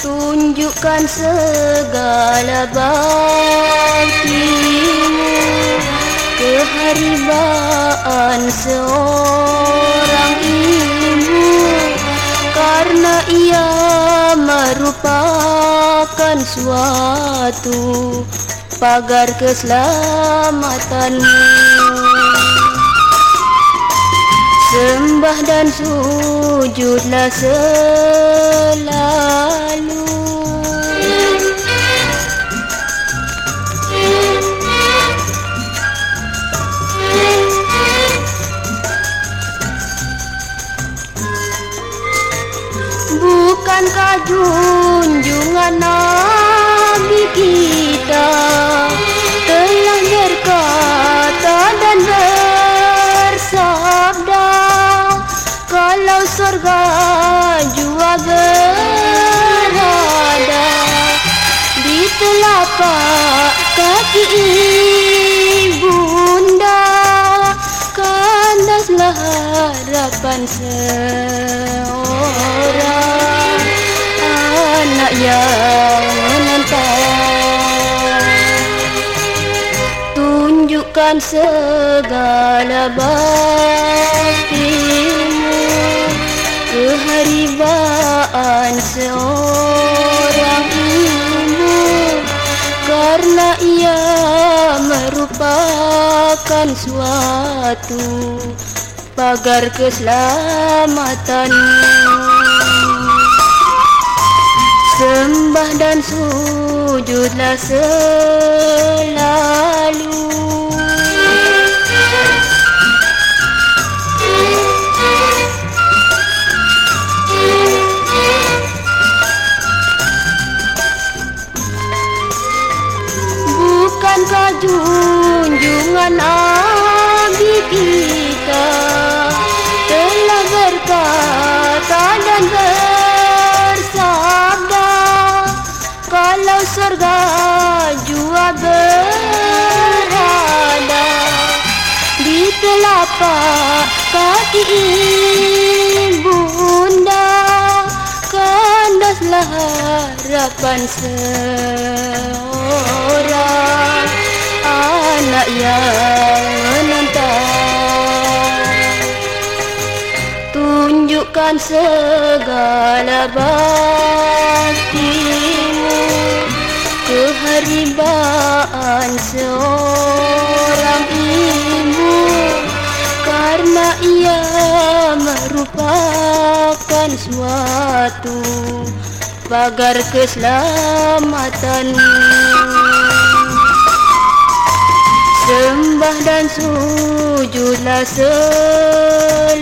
tunjukkan segala baktimu keharibaan seorang ibu. Karena ia merupakan suatu pagar keselamatanmu sembah dan sujudlah selalu. Bukankah junjungan surga jua berada di telapak kaki ibunda kandaslah harapan seorang anak yang menentang tunjukkan segala baktimu keharibaan seorang ibu karena ia merupakan suatu pagar keselamatanmu sembah dan sujudlah selalu junjungan Nabi kita telah berkata dan bersabda kalau surga jua berada di telapak kaki ibunda kandaslah harapan seorang yang menentang tunjukkan segala baktimu keharibaan seorang ibu. Karena ia merupakan suatu pagar keselamatanmu sembah dan sujudlah selalu